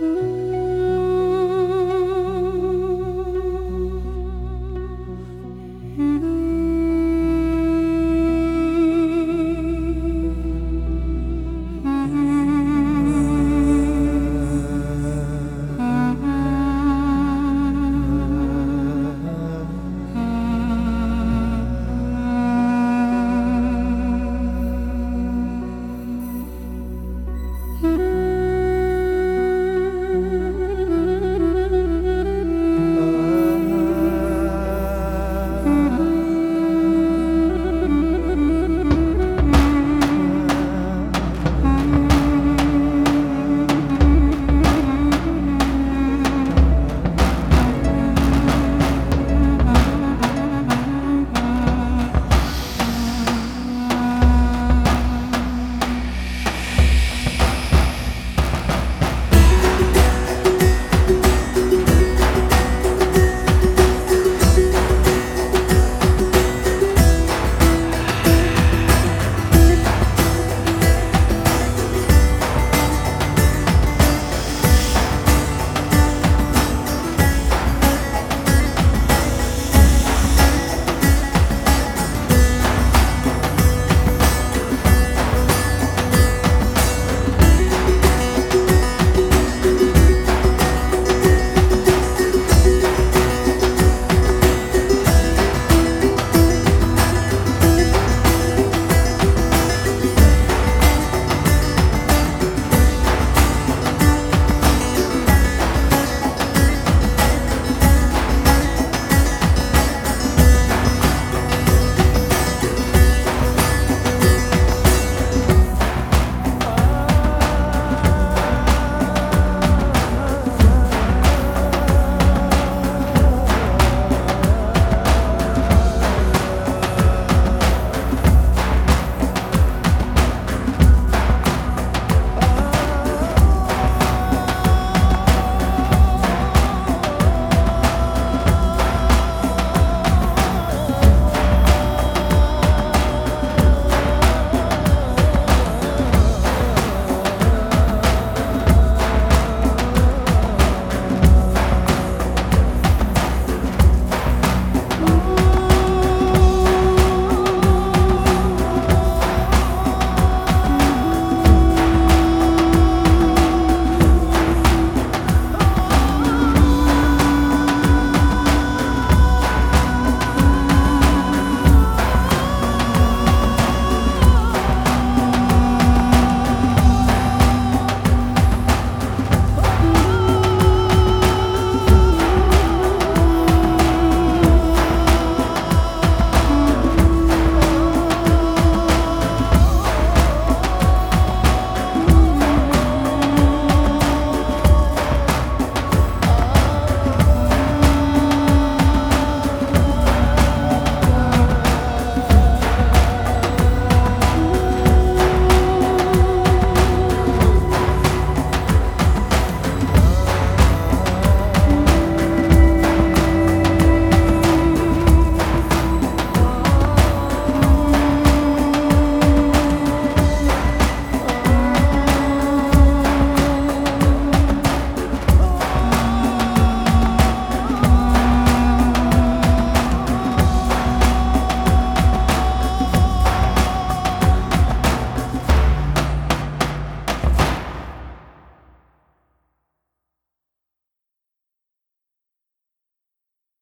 Ooh.